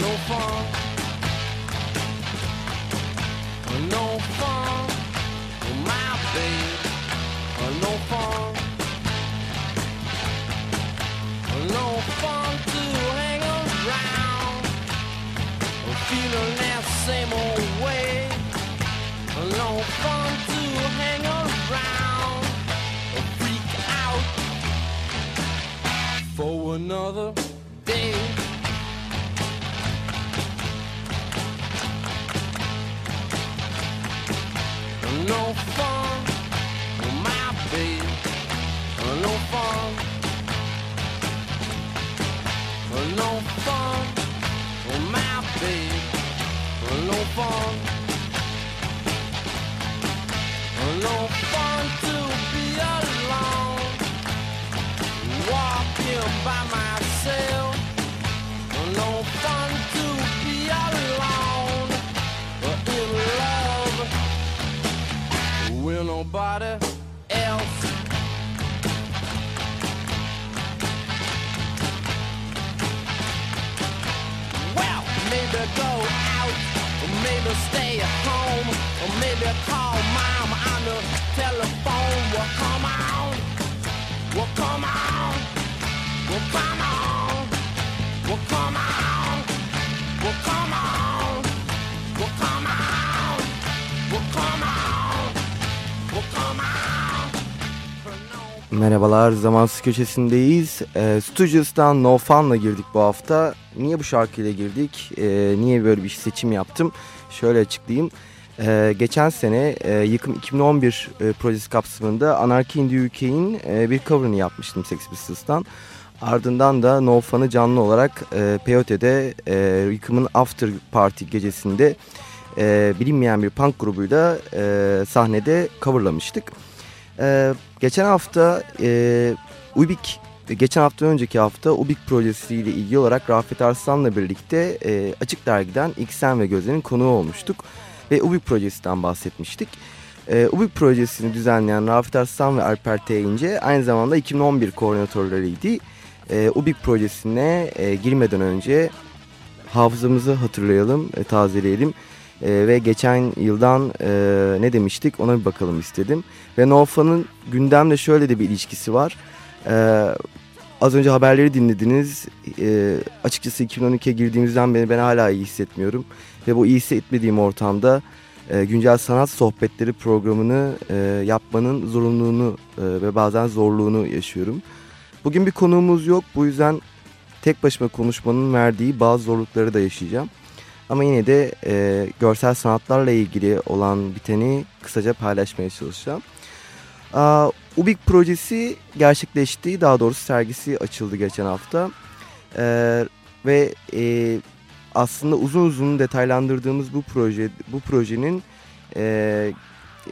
No fun. No fun my babe. No fun. No fun to hang around. Feeling that same old way. No fun to hang around. Freak out for another No fun for my babe. Uh, no fun. Uh, no fun for my babe. Uh, no fun. No fun maybe stay at home, or maybe call mom on the telephone. Well, come on. Well, come on. Well, come on. Well, come on. Well, come on. Well, come on. Well, come on. Well, come on. Merhabalar, Zamansız Köşesi'ndeyiz. E, Stooges'tan No Fun'la girdik bu hafta. Niye bu şarkıyla girdik? E, niye böyle bir seçim yaptım? Şöyle açıklayayım. E, geçen sene e, Yıkım 2011 e, projesi kapsamında Anarchy in the UK'in e, bir cover'ını yapmıştım Sex Pistols'tan. Ardından da No Fun'ı canlı olarak e, Peyote'de e, Yıkım'ın After Party gecesinde e, bilinmeyen bir punk grubuyla e, sahnede coverlamıştık. Ee, geçen hafta e, Ubik, geçen hafta önceki hafta Ubik projesiyle ilgili olarak Rafet Arslan'la birlikte e, Açık Dergi'den İksen ve Gözler'in konuğu olmuştuk. Ve Ubik projesinden bahsetmiştik. E, Ubik projesini düzenleyen Rafet Arslan ve Alper T. İnce aynı zamanda 2011 koordinatörleriydi. E, Ubik projesine e, girmeden önce hafızamızı hatırlayalım, e, tazeleyelim. Ee, ve geçen yıldan e, ne demiştik ona bir bakalım istedim. Ve Nofa'nın gündemle şöyle de bir ilişkisi var. Ee, az önce haberleri dinlediniz. Ee, açıkçası 2012'ye girdiğimizden beri ben hala iyi hissetmiyorum. Ve bu iyi hissetmediğim ortamda e, güncel sanat sohbetleri programını e, yapmanın zorunluluğunu e, ve bazen zorluğunu yaşıyorum. Bugün bir konuğumuz yok. Bu yüzden tek başıma konuşmanın verdiği bazı zorlukları da yaşayacağım. Ama yine de e, görsel sanatlarla ilgili olan biteni kısaca paylaşmaya çalışacağım. Aa, Ubik projesi gerçekleşti. Daha doğrusu sergisi açıldı geçen hafta. Ee, ve e, aslında uzun uzun detaylandırdığımız bu proje bu projenin e,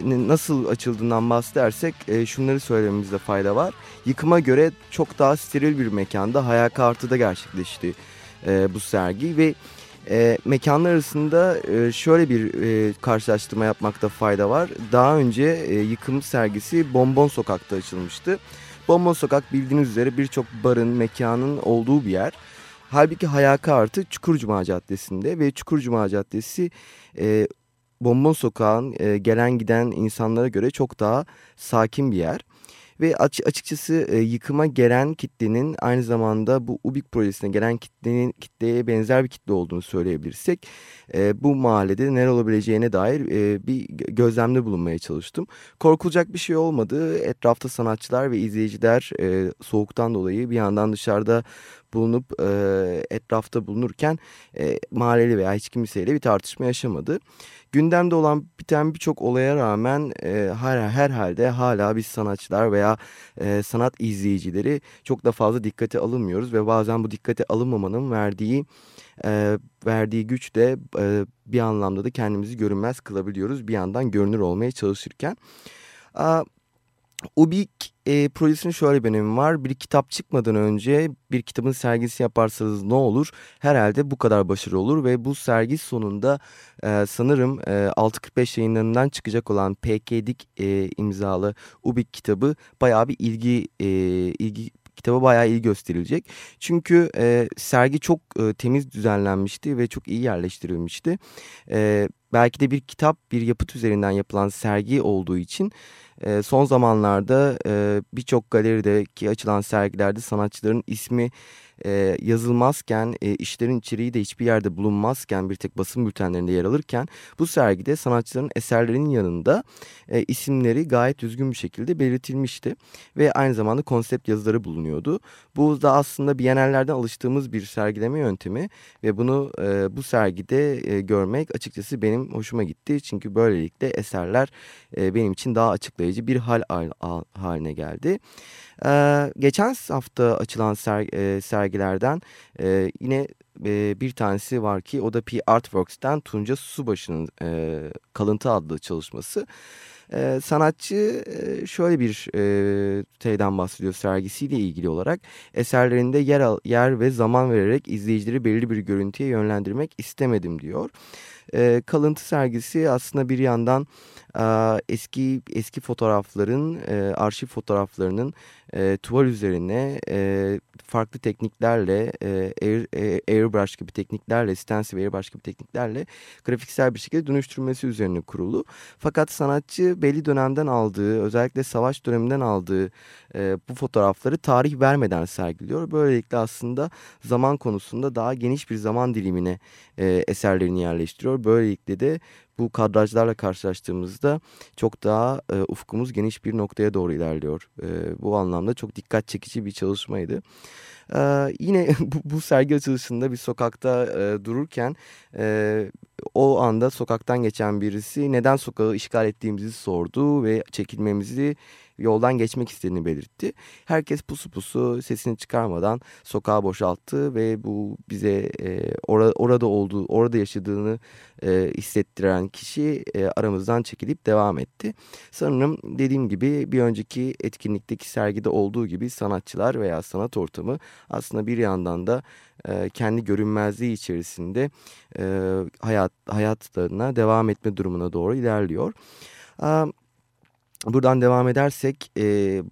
nasıl açıldığından bahsedersek e, şunları söylememizde fayda var. Yıkıma göre çok daha steril bir mekanda Hayaka Artı'da gerçekleşti e, bu sergi ve e, mekanlar arasında e, şöyle bir e, karşılaştırma yapmakta fayda var. Daha önce e, yıkım sergisi Bonbon Sokak'ta açılmıştı. Bonbon Sokak bildiğiniz üzere birçok barın, mekanın olduğu bir yer. Halbuki Hayaka Artı Çukurcuma Caddesi'nde ve Çukurcuma Caddesi e, Bonbon Sokağın e, gelen giden insanlara göre çok daha sakin bir yer. Ve açıkçası e, yıkıma gelen kitlenin aynı zamanda bu UBİK projesine gelen kitlenin kitleye benzer bir kitle olduğunu söyleyebilirsek e, bu mahallede neler olabileceğine dair e, bir gözlemde bulunmaya çalıştım. Korkulacak bir şey olmadı. Etrafta sanatçılar ve izleyiciler e, soğuktan dolayı bir yandan dışarıda bulunup e, etrafta bulunurken e, mahalleli veya hiç kimseyle bir tartışma yaşamadı. Gündemde olan biten birçok olaya rağmen e, her herhalde hala biz sanatçılar veya e, sanat izleyicileri çok da fazla dikkate alınmıyoruz ve bazen bu dikkate alınmamanın verdiği e, verdiği güç de e, bir anlamda da kendimizi görünmez kılabiliyoruz bir yandan görünür olmaya çalışırken. A, Ubik e, projesinin şöyle bir önemi var. Bir kitap çıkmadan önce bir kitabın sergisi yaparsanız ne olur? Herhalde bu kadar başarılı olur ve bu sergi sonunda e, sanırım e, 645 yayınlarından çıkacak olan P.K. Dik e, imzalı Ubik kitabı bayağı bir ilgi e, ilgi kitaba bayağı iyi gösterilecek. Çünkü e, sergi çok e, temiz düzenlenmişti ve çok iyi yerleştirilmişti. E, belki de bir kitap bir yapıt üzerinden yapılan sergi olduğu için e, son zamanlarda e, birçok galerideki açılan sergilerde sanatçıların ismi e, yazılmazken e, işlerin içeriği de hiçbir yerde bulunmazken bir tek basın bültenlerinde yer alırken bu sergide sanatçıların eserlerinin yanında e, isimleri gayet düzgün bir şekilde belirtilmişti ve aynı zamanda konsept yazıları bulunuyordu. Bu da aslında Bienallerden alıştığımız bir sergileme yöntemi ve bunu e, bu sergide e, görmek açıkçası benim hoşuma gitti çünkü böylelikle eserler e, benim için daha açıklayıcı bir hal haline geldi. Geçen hafta açılan ser, e, sergilerden e, yine e, bir tanesi var ki o da P Artworks'ten Tunca Subaşı'nın e, Kalıntı adlı çalışması. E, sanatçı e, şöyle bir e, şeyden bahsediyor sergisiyle ilgili olarak. Eserlerinde yer, al, yer ve zaman vererek izleyicileri belirli bir görüntüye yönlendirmek istemedim diyor. E, kalıntı sergisi aslında bir yandan e, eski eski fotoğrafların, e, arşiv fotoğraflarının e, tuval üzerine e, farklı tekniklerle, e, air, e, airbrush gibi tekniklerle, stencil airbrush gibi tekniklerle grafiksel bir şekilde dönüştürmesi üzerine kurulu. Fakat sanatçı belli dönemden aldığı, özellikle savaş döneminden aldığı e, bu fotoğrafları tarih vermeden sergiliyor. Böylelikle aslında zaman konusunda daha geniş bir zaman dilimine e, eserlerini yerleştiriyor. Böylelikle de bu kadrajlarla karşılaştığımızda çok daha e, ufkumuz geniş bir noktaya doğru ilerliyor. E, bu anlamda çok dikkat çekici bir çalışmaydı. Ee, yine bu, bu sergi açılışında bir sokakta e, dururken e, o anda sokaktan geçen birisi neden sokağı işgal ettiğimizi sordu ve çekilmemizi yoldan geçmek istediğini belirtti. Herkes pusu pusu sesini çıkarmadan sokağı boşalttı ve bu bize e, or orada olduğu, orada yaşadığını e, hissettiren kişi e, aramızdan çekilip devam etti. Sanırım dediğim gibi bir önceki etkinlikteki sergide olduğu gibi sanatçılar veya sanat ortamı aslında bir yandan da e, kendi görünmezliği içerisinde e, hayat hayatlarına devam etme durumuna doğru ilerliyor. Buradan devam edersek e,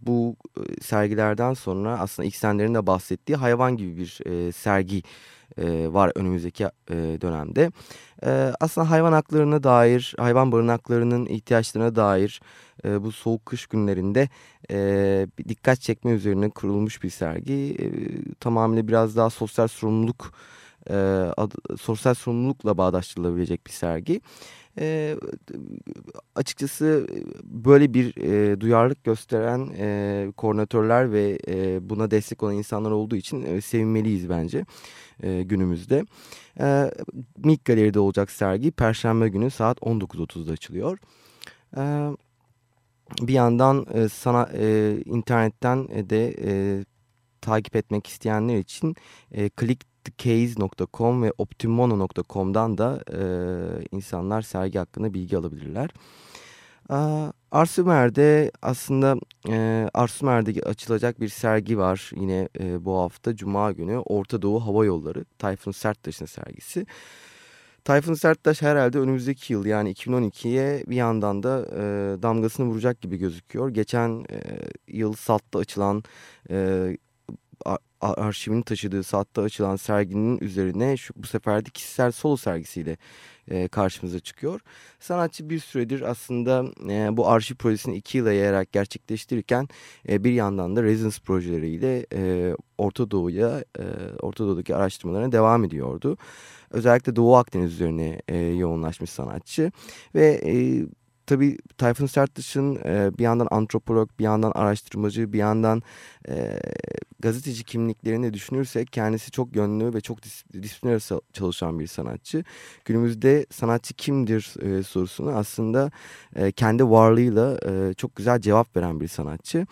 bu e, sergilerden sonra aslında İksenler'in de bahsettiği hayvan gibi bir e, sergi e, var önümüzdeki e, dönemde. E, aslında hayvan haklarına dair, hayvan barınaklarının ihtiyaçlarına dair e, bu soğuk kış günlerinde e, dikkat çekme üzerine kurulmuş bir sergi. E, tamamıyla biraz daha sosyal sorumluluk, e, ad, sosyal sorumlulukla bağdaştırılabilecek bir sergi. E, açıkçası böyle bir e, duyarlılık gösteren e, koordinatörler ve e, buna destek olan insanlar olduğu için e, sevinmeliyiz bence e, günümüzde. E, Mik Galeri'de olacak sergi Perşembe günü saat 19.30'da açılıyor. E, bir yandan e, sana e, internetten de e, takip etmek isteyenler için e, Click thecase.com ve optimono.com'dan da e, insanlar sergi hakkında bilgi alabilirler. Arsumer'de aslında e, Arsumer'de açılacak bir sergi var yine e, bu hafta Cuma günü Orta Doğu Hava Yolları Tayfun Serttaş'ın sergisi. Tayfun Serttaş herhalde önümüzdeki yıl yani 2012'ye bir yandan da e, damgasını vuracak gibi gözüküyor. Geçen e, yıl SALT'ta açılan e, arşivini taşıdığı saatte açılan serginin üzerine şu, bu sefer de kişisel solo sergisiyle e, karşımıza çıkıyor. Sanatçı bir süredir aslında e, bu arşiv projesini iki yıla yayarak gerçekleştirirken e, bir yandan da residence projeleriyle e, Orta Doğu'ya, e, Orta Doğu'daki araştırmalarına devam ediyordu. Özellikle Doğu Akdeniz üzerine e, yoğunlaşmış sanatçı ve e, tabii Tayfun Serttaş'ın e, bir yandan antropolog, bir yandan araştırmacı, bir yandan e, gazeteci kimliklerini düşünürsek kendisi çok yönlü ve çok dis disipliner çalışan bir sanatçı. Günümüzde sanatçı kimdir e, sorusunu aslında e, kendi varlığıyla e, çok güzel cevap veren bir sanatçı.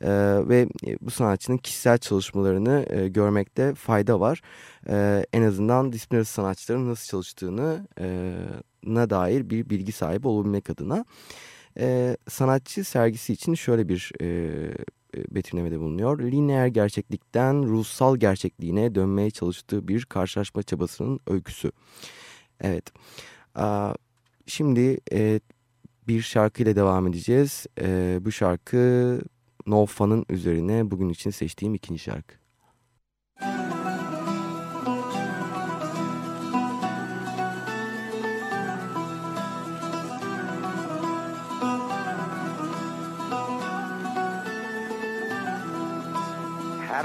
E, ve bu sanatçının kişisel çalışmalarını e, görmekte fayda var. E, en azından disipliner sanatçıların nasıl çalıştığını e, na dair bir bilgi sahibi olabilmek adına. E, sanatçı sergisi için şöyle bir e, betimlemede bulunuyor. Lineer gerçeklikten ruhsal gerçekliğine dönmeye çalıştığı bir karşılaşma çabasının öyküsü. Evet. Şimdi e, bir şarkıyla devam edeceğiz. E, bu şarkı No Fun'ın üzerine bugün için seçtiğim ikinci şarkı.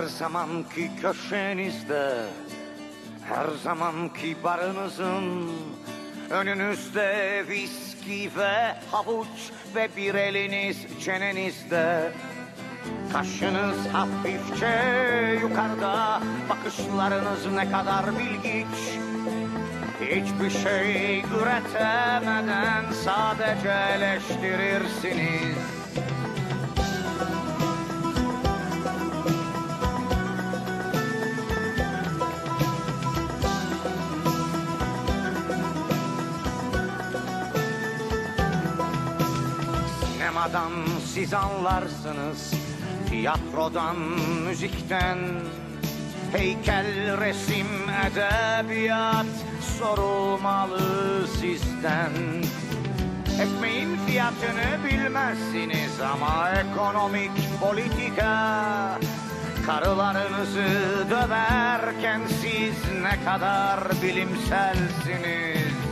Her zamanki köşenizde Her zamanki barınızın Önünüzde viski ve havuç Ve bir eliniz çenenizde. Kaşınız hafifçe yukarıda Bakışlarınız ne kadar bilgiç. Hiçbir şey üretemeden sadece eleştirirsiniz Sinemadan siz anlarsınız. Tiyatrodan, müzikten Heykel, resim, edebiyat Sorulmalı sizden. Ekmeğin fiyatını bilmezsiniz ama ekonomik politika Karılarınızı döverken siz ne kadar bilimselsiniz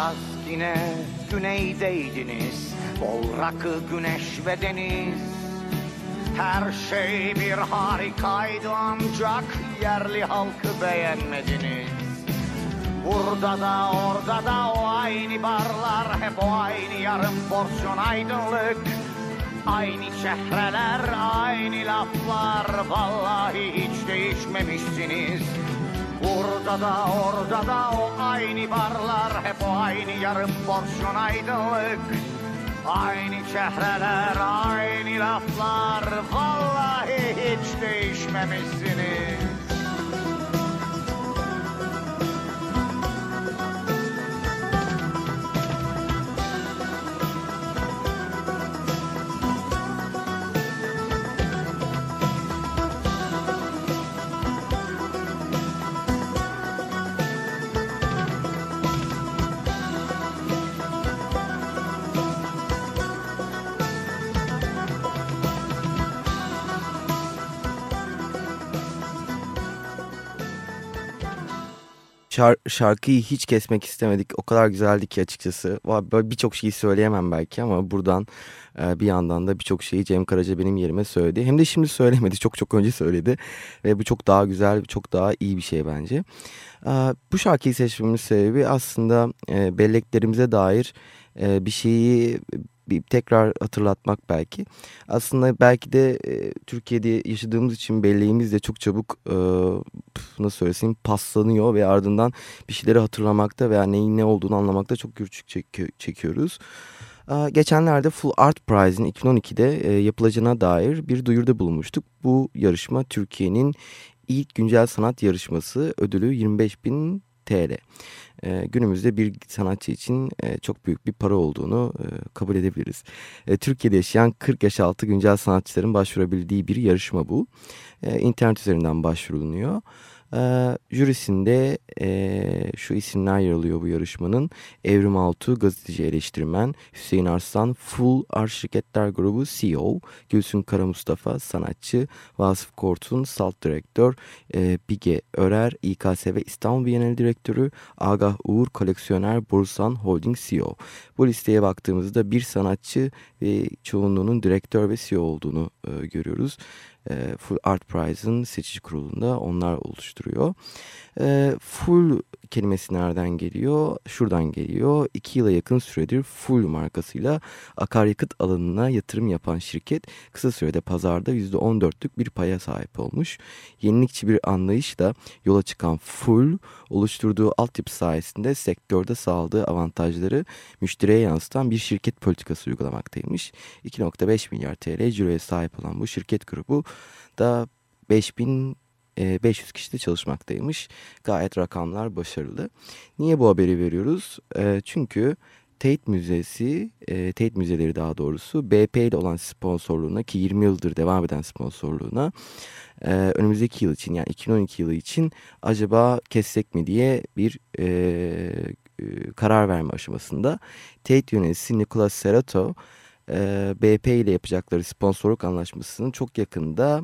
yaz yine güneydeydiniz Bol rakı, güneş ve deniz. Her şey bir harikaydı ancak yerli halkı beğenmediniz. Burada da orada da o aynı barlar Hep o aynı yarım porsiyon aydınlık. Aynı çehreler, aynı laflar Vallahi hiç değişmemişsiniz Burada da orada da o aynı barlar Hep o aynı yarım porsiyon aydınlık. Aynı çehreler, aynı laflar Vallahi hiç değişmemişsiniz şar şarkıyı hiç kesmek istemedik. O kadar güzeldi ki açıkçası. Birçok şeyi söyleyemem belki ama buradan e, bir yandan da birçok şeyi Cem Karaca benim yerime söyledi. Hem de şimdi söylemedi. Çok çok önce söyledi. Ve bu çok daha güzel, çok daha iyi bir şey bence. E, bu şarkıyı seçmemin sebebi aslında e, belleklerimize dair bir şeyi bir tekrar hatırlatmak belki. Aslında belki de e, Türkiye'de yaşadığımız için belleğimiz de çok çabuk e, nasıl söylesem paslanıyor ve ardından bir şeyleri hatırlamakta veya neyin ne olduğunu anlamakta çok güçlük çek çekiyoruz. Geçenlerde Full Art Prize'in 2012'de e, yapılacağına dair bir duyuruda bulunmuştuk. Bu yarışma Türkiye'nin ilk güncel sanat yarışması ödülü 25 bin TL e, günümüzde bir sanatçı için e, çok büyük bir para olduğunu e, kabul edebiliriz. E, Türkiye'de yaşayan 40 yaş altı güncel sanatçıların başvurabildiği bir yarışma bu. E, internet üzerinden başvurulunuyor. Jürisinde e, şu isimler yer alıyor bu yarışmanın. Evrim Altu, gazeteci eleştirmen, Hüseyin Arslan, Full Art Şirketler Grubu CEO, Gülsün Kara Mustafa, sanatçı, Vasıf Kortun, Salt Direktör, e, Bige Örer, İKS ve İstanbul Bienali Direktörü, Agah Uğur, koleksiyoner, Bursan Holding CEO. Bu listeye baktığımızda bir sanatçı ve çoğunluğunun direktör ve CEO olduğunu e, görüyoruz. E, Full Art Prize'ın seçici kurulunda onlar oluşturuyor. E, full kelimesi nereden geliyor? Şuradan geliyor. İki yıla yakın süredir Full markasıyla akaryakıt alanına yatırım yapan şirket kısa sürede pazarda %14'lük bir paya sahip olmuş. Yenilikçi bir anlayışla yola çıkan Full oluşturduğu altyapı sayesinde sektörde sağladığı avantajları müşteriye yansıtan bir şirket politikası uygulamaktaymış. 2.5 milyar TL ciroya sahip olan bu şirket grubu da 5000 500 kişi de çalışmaktaymış. Gayet rakamlar başarılı. Niye bu haberi veriyoruz? E, çünkü Tate Müzesi, e, Tate Müzeleri daha doğrusu BP ile olan sponsorluğuna ki 20 yıldır devam eden sponsorluğuna e, önümüzdeki yıl için yani 2012 yılı için acaba kessek mi diye bir e, e, karar verme aşamasında. Tate yöneticisi Nicolas Serrato e, BP ile yapacakları sponsorluk anlaşmasının çok yakında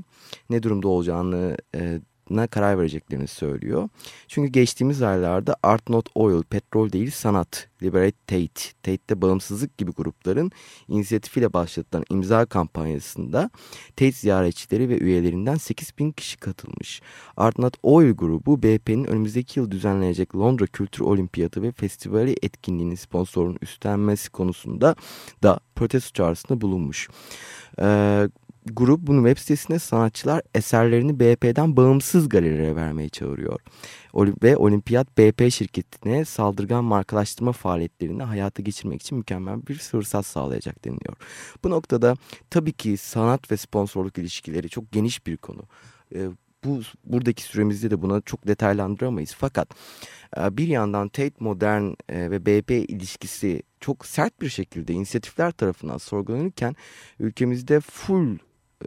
ne durumda olacağını e, na karar vereceklerini söylüyor. Çünkü geçtiğimiz aylarda Art Not Oil, petrol değil sanat, Liberate Tate, Tate'de bağımsızlık gibi grupların inisiyatifiyle başlatılan imza kampanyasında Tate ziyaretçileri ve üyelerinden 8 bin kişi katılmış. Art Not Oil grubu BP'nin önümüzdeki yıl düzenlenecek Londra Kültür Olimpiyatı ve Festivali etkinliğinin sponsorunun üstlenmesi konusunda da protesto çağrısında bulunmuş. Ee, grup bunu web sitesinde sanatçılar eserlerini BP'den bağımsız galerilere vermeye çağırıyor. Ve Olimpiyat BP şirketine saldırgan markalaştırma faaliyetlerini hayata geçirmek için mükemmel bir fırsat sağlayacak deniliyor. Bu noktada tabii ki sanat ve sponsorluk ilişkileri çok geniş bir konu. Ee, bu buradaki süremizde de buna çok detaylandıramayız. Fakat e, bir yandan Tate Modern e, ve BP ilişkisi çok sert bir şekilde inisiyatifler tarafından sorgulanırken ülkemizde full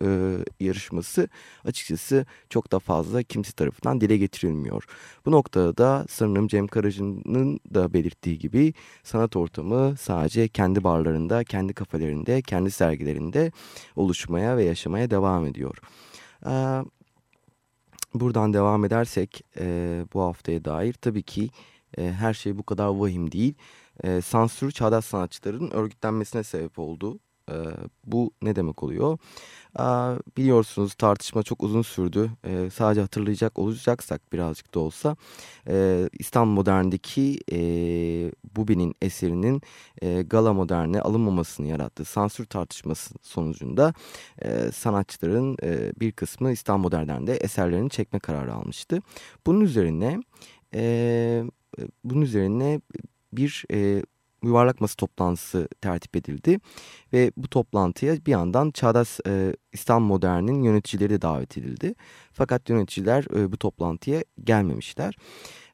e, yarışması açıkçası çok da fazla kimse tarafından dile getirilmiyor. Bu noktada da sanırım Cem Karaca'nın da belirttiği gibi sanat ortamı sadece kendi barlarında, kendi kafelerinde, kendi sergilerinde oluşmaya ve yaşamaya devam ediyor. E, buradan devam edersek e, bu haftaya dair tabii ki e, her şey bu kadar vahim değil. E, sansür çağdaş sanatçıların örgütlenmesine sebep oldu. E, bu ne demek oluyor? Biliyorsunuz tartışma çok uzun sürdü. Ee, sadece hatırlayacak olacaksak birazcık da olsa e, İstanbul Modern'deki e, Bubi'nin eserinin e, Gala Modern'e alınmamasını yarattığı sansür tartışması sonucunda sanatçıların bir kısmı İstanbul Modern'den de eserlerini çekme kararı almıştı. Bunun üzerine bunun üzerine bir yuvarlak masa toplantısı tertip edildi. Ve bu toplantıya bir yandan Çağdaş e, İstanbul Modern'in yöneticileri de davet edildi. Fakat yöneticiler e, bu toplantıya gelmemişler.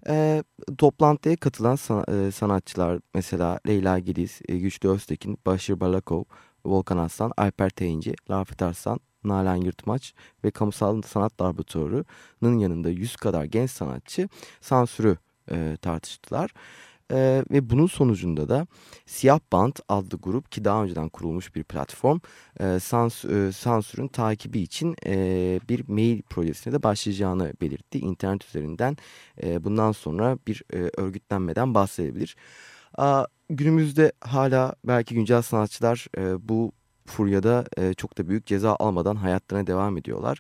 E, toplantıya katılan san, e, sanatçılar mesela Leyla Gediz, e, Güçlü Öztekin, Başır Balakov, Volkan Aslan, Alper Teyinci, Rafet Arslan, Nalan Yırtmaç ve Kamusal Sanat Laboratuvarı'nın yanında 100 kadar genç sanatçı sansürü e, tartıştılar. Ee, ve bunun sonucunda da Siyah Band adlı grup ki daha önceden kurulmuş bir platform e, sans, e, sansürün takibi için e, bir mail projesine de başlayacağını belirtti. İnternet üzerinden e, bundan sonra bir e, örgütlenmeden bahsedebilir. A, günümüzde hala belki güncel sanatçılar e, bu furyada e, çok da büyük ceza almadan hayatlarına devam ediyorlar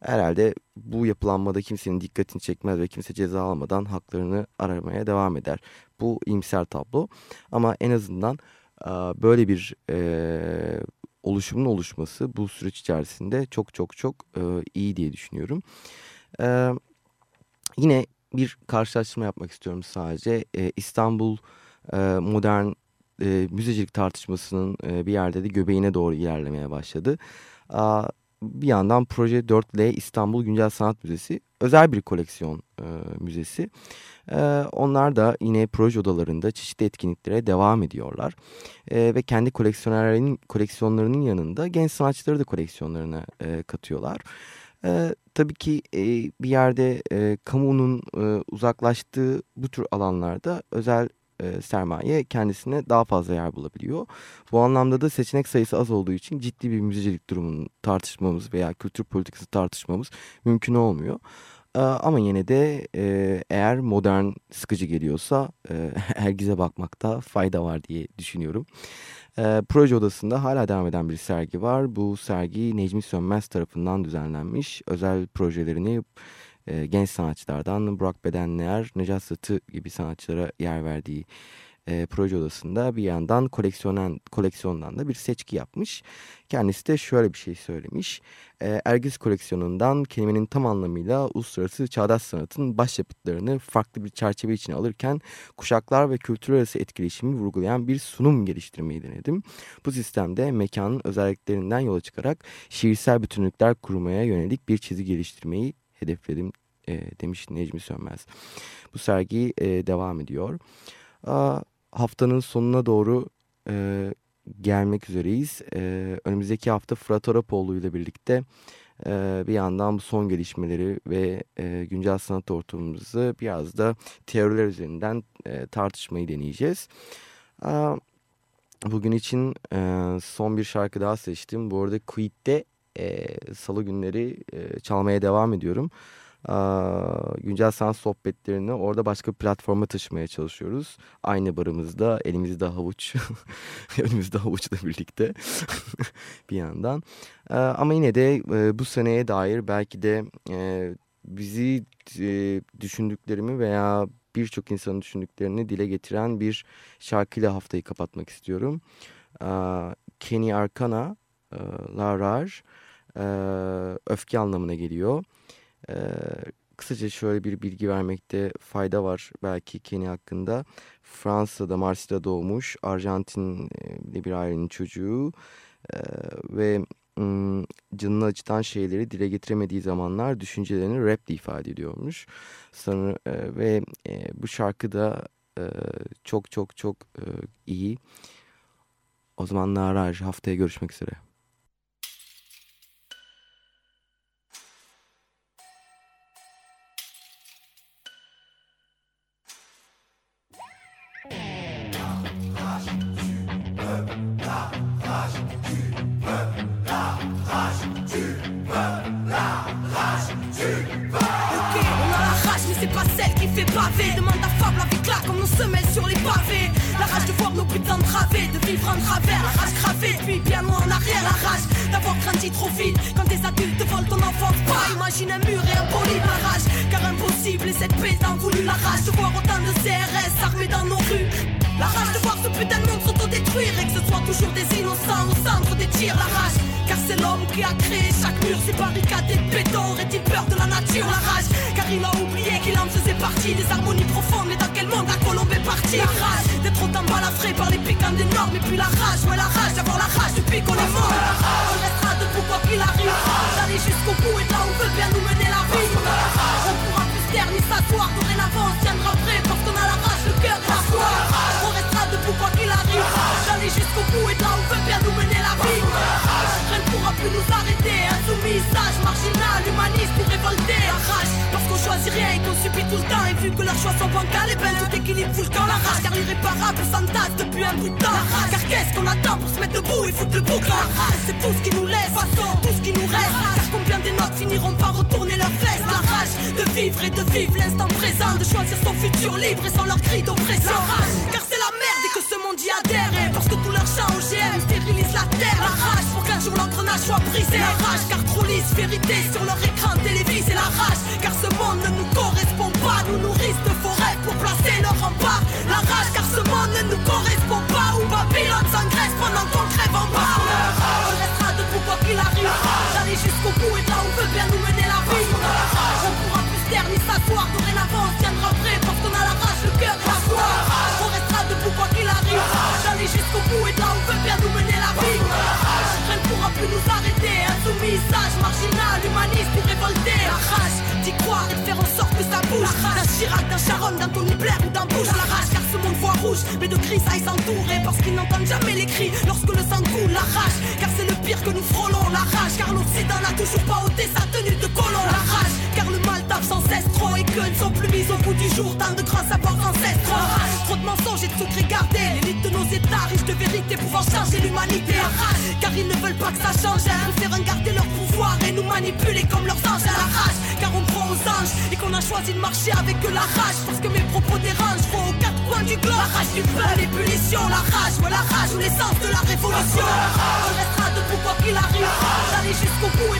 herhalde bu yapılanmada kimsenin dikkatini çekmez ve kimse ceza almadan haklarını aramaya devam eder. Bu iyimser tablo ama en azından böyle bir e, oluşumun oluşması bu süreç içerisinde çok çok çok e, iyi diye düşünüyorum. E, yine bir karşılaştırma yapmak istiyorum sadece. E, İstanbul e, modern e, müzecilik tartışmasının e, bir yerde de göbeğine doğru ilerlemeye başladı. A, bir yandan Proje 4L İstanbul Güncel Sanat Müzesi özel bir koleksiyon e, müzesi. E, onlar da yine proje odalarında çeşitli etkinliklere devam ediyorlar. E, ve kendi koleksiyonerlerinin koleksiyonlarının yanında genç sanatçıları da koleksiyonlarına e, katıyorlar. E, tabii ki e, bir yerde e, kamunun e, uzaklaştığı bu tür alanlarda özel e, sermaye kendisine daha fazla yer bulabiliyor. Bu anlamda da seçenek sayısı az olduğu için ciddi bir müzecilik durumunu tartışmamız veya kültür politikası tartışmamız mümkün olmuyor. ama yine de e, eğer modern sıkıcı geliyorsa e, Ergiz'e bakmakta fayda var diye düşünüyorum. E, proje odasında hala devam eden bir sergi var. Bu sergi Necmi Sönmez tarafından düzenlenmiş. Özel projelerini e, genç sanatçılardan Burak Bedenler, Necat Satı gibi sanatçılara yer verdiği e, proje odasında bir yandan koleksiyonen, koleksiyondan da bir seçki yapmış. Kendisi de şöyle bir şey söylemiş. E, Ergiz koleksiyonundan kelimenin tam anlamıyla uluslararası çağdaş sanatın başyapıtlarını farklı bir çerçeve içine alırken kuşaklar ve kültürler arası etkileşimi vurgulayan bir sunum geliştirmeyi denedim. Bu sistemde mekanın özelliklerinden yola çıkarak şiirsel bütünlükler kurmaya yönelik bir çizgi geliştirmeyi hedefledim e, demiş Necmi Sönmez. Bu sergi e, devam ediyor. Aa, haftanın sonuna doğru e, gelmek üzereyiz. E, önümüzdeki hafta Fırat Arapoğlu ile birlikte e, bir yandan bu son gelişmeleri ve e, güncel sanat ortamımızı biraz da teoriler üzerinden e, tartışmayı deneyeceğiz. E, bugün için e, son bir şarkı daha seçtim. Bu arada Quid'de e, salı günleri e, çalmaya devam ediyorum güncel sanat sohbetlerini orada başka bir platforma taşımaya çalışıyoruz. Aynı barımızda elimizde havuç, önümüzde havuçla birlikte bir yandan. Ama yine de bu seneye dair belki de bizi düşündüklerimi veya birçok insanın düşündüklerini dile getiren bir şarkıyla haftayı kapatmak istiyorum. Kenny Arcana, Larar, öfke anlamına geliyor. Ee, kısaca şöyle bir bilgi vermekte fayda var belki Kenny hakkında. Fransa'da, Marsilya'da doğmuş, Arjantinli bir ailenin çocuğu ee, ve canını acıtan şeyleri dile getiremediği zamanlar düşüncelerini rap ifade ediyormuş. Sanırım, e, ve e, bu şarkı da e, çok çok çok e, iyi. O zaman Naraj haftaya görüşmek üzere. Demande à Fable avec là comme nos semelles sur les pavés. La rage de voir nos putains través De vivre en travers, la rage gravée. Depuis bien loin en arrière, la rage d'avoir grandi trop vite. Quand des adultes volent ton enfance Pas imagine un mur et un polype la rage Car impossible et cette paix voulu la rage De voir autant de CRS armés dans nos rues. La rage de voir ce putain de monde toujours des innocents au centre des tirs La rage car c'est l'homme qui a créé chaque mur, ces barricades et béton. Aurait-il peur de la nature, la rage? Car il a oublié qu'il en faisait partie des harmonies profondes. Mais dans quel monde la colombe est partie? La rage d'être autant balafré par les piquants des normes. Et puis la rage, ouais, la rage d'avoir la rage depuis qu'on est mort. On restera debout quoi qu'il arrive. D'aller jusqu'au bout et là où veut bien nous mener la vie. Marginal, humaniste révolté rage, parce qu'on choisit rien et qu'on subit tout le temps. Et vu que leurs choix sont bancals, et ben tout équilibre fout le camp La rage, car l'irréparable s'entasse depuis un bout de temps rage, car qu'est-ce qu'on attend pour se mettre debout et foutre le boucle La rage, c'est tout ce qui nous laisse, façon, tout ce qui nous reste. Car combien des notes finiront par retourner leurs fesses La rage, de vivre et de vivre l'instant présent De choisir son futur libre et sans leur cri d'oppression La rage, car Parce que tout leur chant OGM stérilise la terre. La rage, pour qu'un jour l'engrenage soit brisé. La rage, car trop lisse vérité sur leur écran télévisé La rage, car ce monde ne nous correspond pas. Nous nourrissent de forêts pour placer leur rempart. La rage, car ce monde ne nous correspond pas. Où Babylone s'engraisse pendant qu'on crève en bas. On restera debout quoi qu'il arrive. D'aller jusqu'au bout et là où veut bien nous Mais de cris aillent s'entourer parce qu'ils n'entendent jamais les cris. Lorsque le sang coule, la rage Car c'est le pire que nous frôlons, la rage. Car l'Occident n'a toujours pas ôté sa tenue de colon La rage, car le mal tape sans cesse trop Et que ne sont plus mises au bout du jour Tant de grands apports ancestraux rage, trop de mensonges et de secrets gardés L'élite de nos états, riche de vérité pouvant changer l'humanité La rage, car ils ne veulent pas que ça change à nous faire garder leur pouvoir et nous manipuler comme leurs anges à la rage Car on croit aux anges et qu'on a choisi de marcher avec la rage. Parce que mes propos dérangent, faut coin du globe. La rage du peuple, les punitions, la rage, ouais, la rage ou l'essence de la révolution. La rage. On restera debout quoi qu'il arrive. J'allais jusqu'au bout et